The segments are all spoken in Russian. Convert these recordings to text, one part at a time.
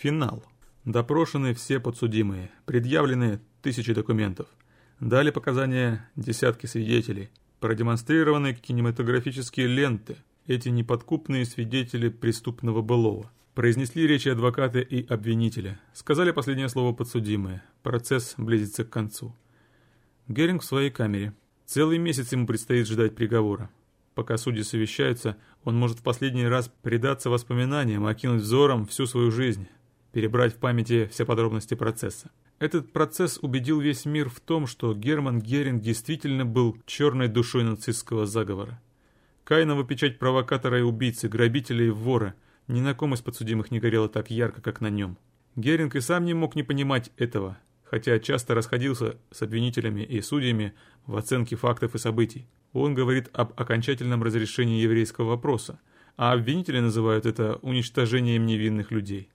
Финал. Допрошены все подсудимые, предъявлены тысячи документов. Дали показания десятки свидетелей, продемонстрированы кинематографические ленты, эти неподкупные свидетели преступного былого. Произнесли речи адвокаты и обвинители. Сказали последнее слово подсудимые. Процесс близится к концу. Геринг в своей камере. Целый месяц ему предстоит ждать приговора. Пока судьи совещаются, он может в последний раз предаться воспоминаниям, окинуть взором всю свою жизнь, перебрать в памяти все подробности процесса. Этот процесс убедил весь мир в том, что Герман Геринг действительно был черной душой нацистского заговора. Каинова печать провокатора и убийцы, грабителя и вора ни на ком из подсудимых не горела так ярко, как на нем. Геринг и сам не мог не понимать этого, хотя часто расходился с обвинителями и судьями в оценке фактов и событий. Он говорит об окончательном разрешении еврейского вопроса, а обвинители называют это уничтожением невинных людей.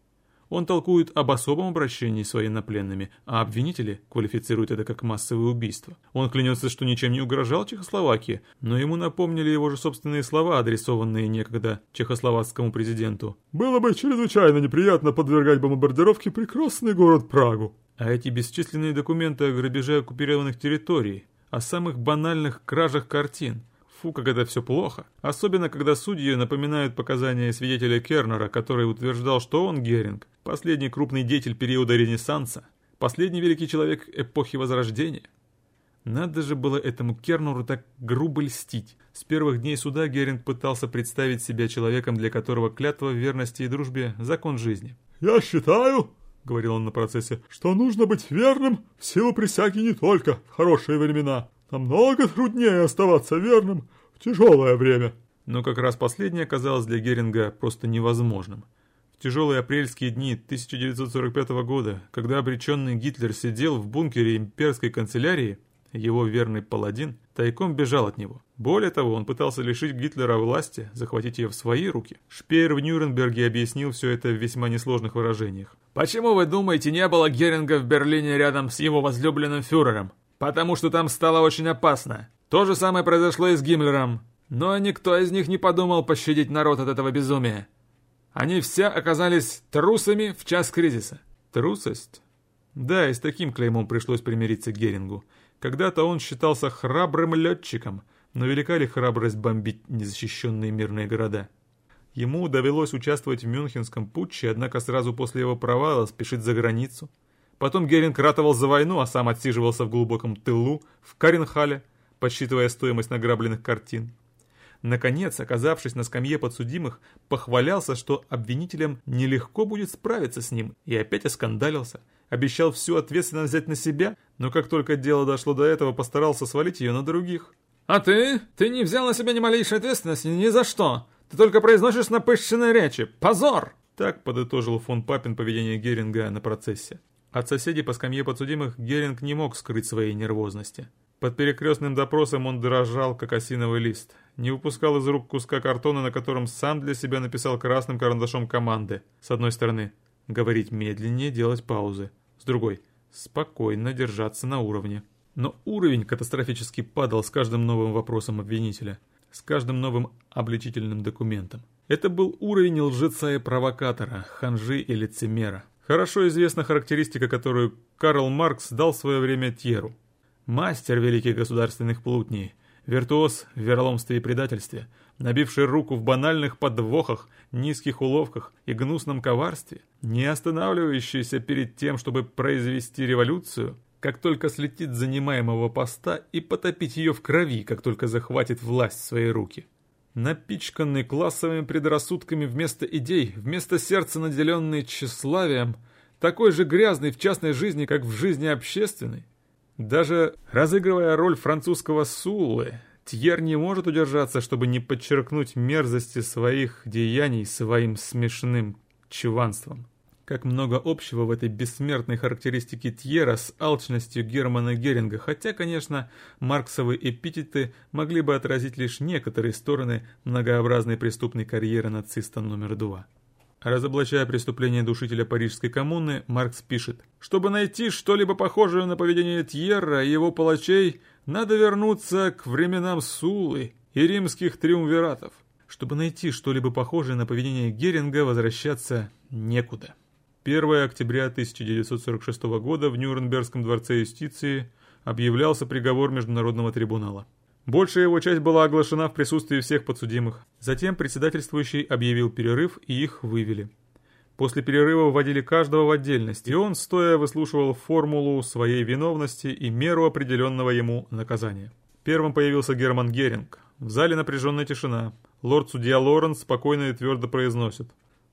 Он толкует об особом обращении с военнопленными, а обвинители квалифицируют это как массовое убийство. Он клянется, что ничем не угрожал Чехословакии, но ему напомнили его же собственные слова, адресованные некогда чехословацкому президенту. «Было бы чрезвычайно неприятно подвергать бомбардировке прекрасный город Прагу». А эти бесчисленные документы о грабеже оккупированных территорий, о самых банальных кражах картин – Фу, как это все плохо. Особенно, когда судьи напоминают показания свидетеля Кернера, который утверждал, что он, Геринг, последний крупный деятель периода Ренессанса, последний великий человек эпохи Возрождения. Надо же было этому Кернеру так грубо льстить. С первых дней суда Геринг пытался представить себя человеком, для которого клятва в верности и дружбе – закон жизни. «Я считаю, — говорил он на процессе, — что нужно быть верным в силу присяги не только в хорошие времена, Намного труднее оставаться верным в тяжелое время. Но как раз последнее оказалось для Геринга просто невозможным. В тяжелые апрельские дни 1945 года, когда обреченный Гитлер сидел в бункере имперской канцелярии, его верный паладин тайком бежал от него. Более того, он пытался лишить Гитлера власти, захватить ее в свои руки. Шпеер в Нюрнберге объяснил все это в весьма несложных выражениях. «Почему, вы думаете, не было Геринга в Берлине рядом с его возлюбленным фюрером? Потому что там стало очень опасно. То же самое произошло и с Гиммлером. Но никто из них не подумал пощадить народ от этого безумия. Они все оказались трусами в час кризиса. Трусость? Да, и с таким клеймом пришлось примириться Герингу. Когда-то он считался храбрым летчиком, но велика ли храбрость бомбить незащищенные мирные города? Ему довелось участвовать в Мюнхенском путче, однако сразу после его провала спешить за границу – Потом Геринг ратовал за войну, а сам отсиживался в глубоком тылу, в Каренхале, подсчитывая стоимость награбленных картин. Наконец, оказавшись на скамье подсудимых, похвалялся, что обвинителям нелегко будет справиться с ним, и опять оскандалился. Обещал всю ответственность взять на себя, но как только дело дошло до этого, постарался свалить ее на других. «А ты? Ты не взял на себя ни малейшей ответственности ни за что! Ты только произносишь напыщенные речи! Позор!» Так подытожил фон Папин поведение Геринга на процессе. От соседей по скамье подсудимых Геринг не мог скрыть своей нервозности. Под перекрестным допросом он дрожал, как осиновый лист. Не выпускал из рук куска картона, на котором сам для себя написал красным карандашом команды. С одной стороны, говорить медленнее, делать паузы. С другой, спокойно держаться на уровне. Но уровень катастрофически падал с каждым новым вопросом обвинителя, с каждым новым обличительным документом. Это был уровень лжеца и провокатора, ханжи и лицемера. Хорошо известна характеристика, которую Карл Маркс дал в свое время Тьеру. Мастер великих государственных плутней, виртуоз в вероломстве и предательстве, набивший руку в банальных подвохах, низких уловках и гнусном коварстве, не останавливающийся перед тем, чтобы произвести революцию, как только слетит занимаемого поста и потопить ее в крови, как только захватит власть в свои руки напичканный классовыми предрассудками вместо идей, вместо сердца наделенный тщеславием, такой же грязный в частной жизни, как в жизни общественной. Даже разыгрывая роль французского Суллы, Тьер не может удержаться, чтобы не подчеркнуть мерзости своих деяний своим смешным чванством. Как много общего в этой бессмертной характеристике Тьера с алчностью Германа Геринга, хотя, конечно, марксовые эпитеты могли бы отразить лишь некоторые стороны многообразной преступной карьеры нациста номер два. Разоблачая преступление душителя Парижской коммуны, Маркс пишет, «Чтобы найти что-либо похожее на поведение Тьерра и его палачей, надо вернуться к временам Сулы и римских триумвиратов. Чтобы найти что-либо похожее на поведение Геринга, возвращаться некуда». 1 октября 1946 года в Нюрнбергском дворце юстиции объявлялся приговор Международного трибунала. Большая его часть была оглашена в присутствии всех подсудимых. Затем председательствующий объявил перерыв, и их вывели. После перерыва вводили каждого в отдельность, и он, стоя, выслушивал формулу своей виновности и меру определенного ему наказания. Первым появился Герман Геринг. В зале напряженная тишина. Лорд-судья Лоренс спокойно и твердо произносит.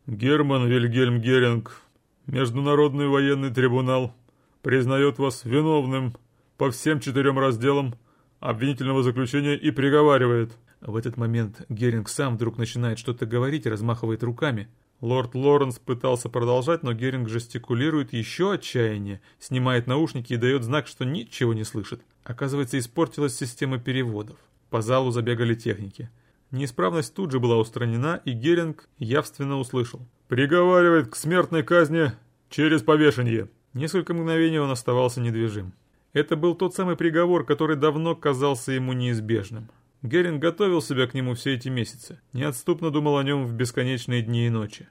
«Герман Вильгельм Геринг, Международный военный трибунал, признает вас виновным по всем четырем разделам обвинительного заключения и приговаривает». В этот момент Геринг сам вдруг начинает что-то говорить и размахивает руками. Лорд Лоренс пытался продолжать, но Геринг жестикулирует еще отчаяние, снимает наушники и дает знак, что ничего не слышит. Оказывается, испортилась система переводов. По залу забегали техники. Неисправность тут же была устранена, и Геринг явственно услышал. «Приговаривает к смертной казни через повешение». Несколько мгновений он оставался недвижим. Это был тот самый приговор, который давно казался ему неизбежным. Геринг готовил себя к нему все эти месяцы, неотступно думал о нем в бесконечные дни и ночи.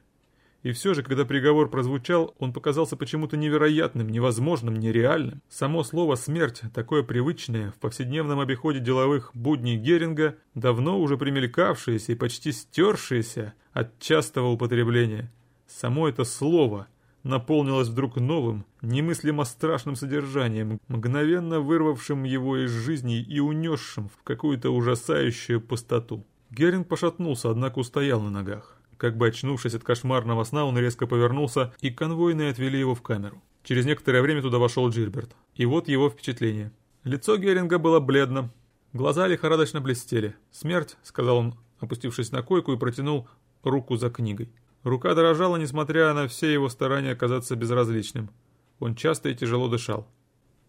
И все же, когда приговор прозвучал, он показался почему-то невероятным, невозможным, нереальным. Само слово «смерть», такое привычное в повседневном обиходе деловых будней Геринга, давно уже примелькавшееся и почти стершееся от частого употребления. Само это слово – наполнилось вдруг новым, немыслимо страшным содержанием, мгновенно вырвавшим его из жизни и унесшим в какую-то ужасающую пустоту. Геринг пошатнулся, однако устоял на ногах. Как бы очнувшись от кошмарного сна, он резко повернулся, и конвойные отвели его в камеру. Через некоторое время туда вошел Джильберт. И вот его впечатление. Лицо Геринга было бледно, глаза лихорадочно блестели. «Смерть», — сказал он, опустившись на койку и протянул руку за книгой. Рука дрожала, несмотря на все его старания оказаться безразличным. Он часто и тяжело дышал.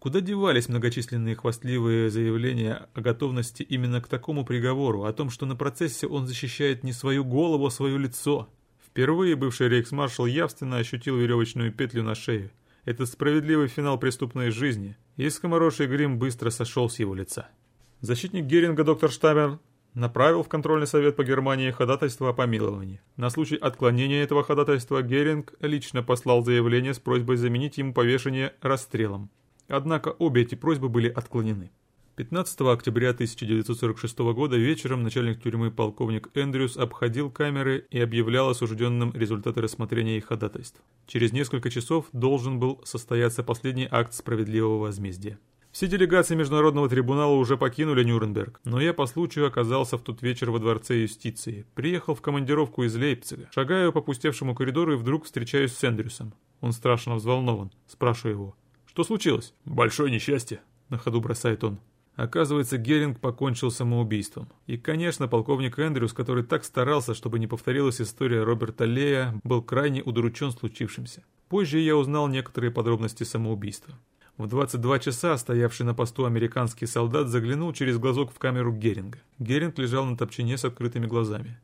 Куда девались многочисленные хвастливые заявления о готовности именно к такому приговору, о том, что на процессе он защищает не свою голову, а свое лицо? Впервые бывший рейхсмаршал явственно ощутил веревочную петлю на шее. Это справедливый финал преступной жизни, и скомороший грим быстро сошел с его лица. Защитник Геринга доктор Штамер направил в контрольный совет по Германии ходатайство о помиловании. На случай отклонения этого ходатайства Геринг лично послал заявление с просьбой заменить ему повешение расстрелом. Однако обе эти просьбы были отклонены. 15 октября 1946 года вечером начальник тюрьмы полковник Эндрюс обходил камеры и объявлял осужденным результаты рассмотрения их ходатайств. Через несколько часов должен был состояться последний акт справедливого возмездия. Все делегации Международного трибунала уже покинули Нюрнберг, но я по случаю оказался в тот вечер во Дворце юстиции. Приехал в командировку из Лейпцига. Шагаю по пустевшему коридору и вдруг встречаюсь с Эндрюсом. Он страшно взволнован. Спрашиваю его. «Что случилось?» «Большое несчастье», — на ходу бросает он. Оказывается, Геринг покончил самоубийством. И, конечно, полковник Эндрюс, который так старался, чтобы не повторилась история Роберта Лея, был крайне удручен случившимся. Позже я узнал некоторые подробности самоубийства. В 22 часа стоявший на посту американский солдат заглянул через глазок в камеру Геринга. Геринг лежал на топчине с открытыми глазами.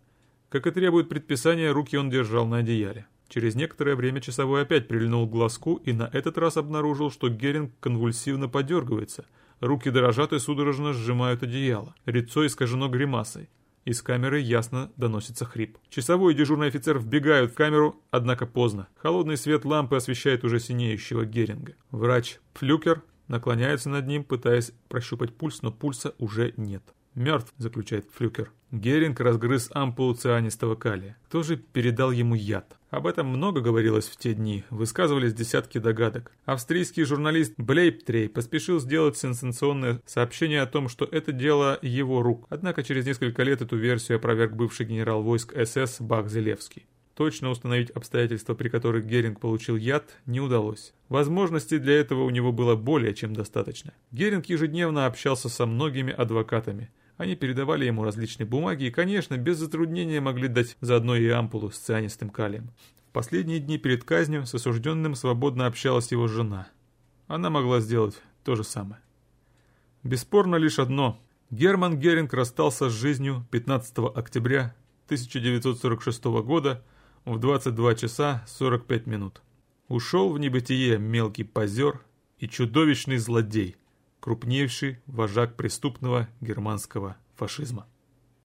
Как и требует предписания, руки он держал на одеяле. Через некоторое время часовой опять прильнул к глазку и на этот раз обнаружил, что Геринг конвульсивно подергивается. Руки дрожат и судорожно сжимают одеяло. Лицо искажено гримасой. Из камеры ясно доносится хрип. Часовой и дежурный офицер вбегают в камеру, однако поздно. Холодный свет лампы освещает уже синеющего Геринга. Врач Флюкер наклоняется над ним, пытаясь прощупать пульс, но пульса уже нет. «Мертв», — заключает Флюкер. Геринг разгрыз ампулу цианистого калия. Кто же передал ему яд? Об этом много говорилось в те дни, высказывались десятки догадок. Австрийский журналист Блейптрей поспешил сделать сенсационное сообщение о том, что это дело его рук. Однако через несколько лет эту версию опроверг бывший генерал войск СС Бах-Зелевский. Точно установить обстоятельства, при которых Геринг получил яд, не удалось. Возможностей для этого у него было более чем достаточно. Геринг ежедневно общался со многими адвокатами. Они передавали ему различные бумаги и, конечно, без затруднения могли дать заодно и ампулу с цианистым калием. В последние дни перед казнью с осужденным свободно общалась его жена. Она могла сделать то же самое. Бесспорно лишь одно. Герман Геринг расстался с жизнью 15 октября 1946 года в 22 часа 45 минут. Ушел в небытие мелкий позер и чудовищный злодей – крупнейший вожак преступного германского фашизма.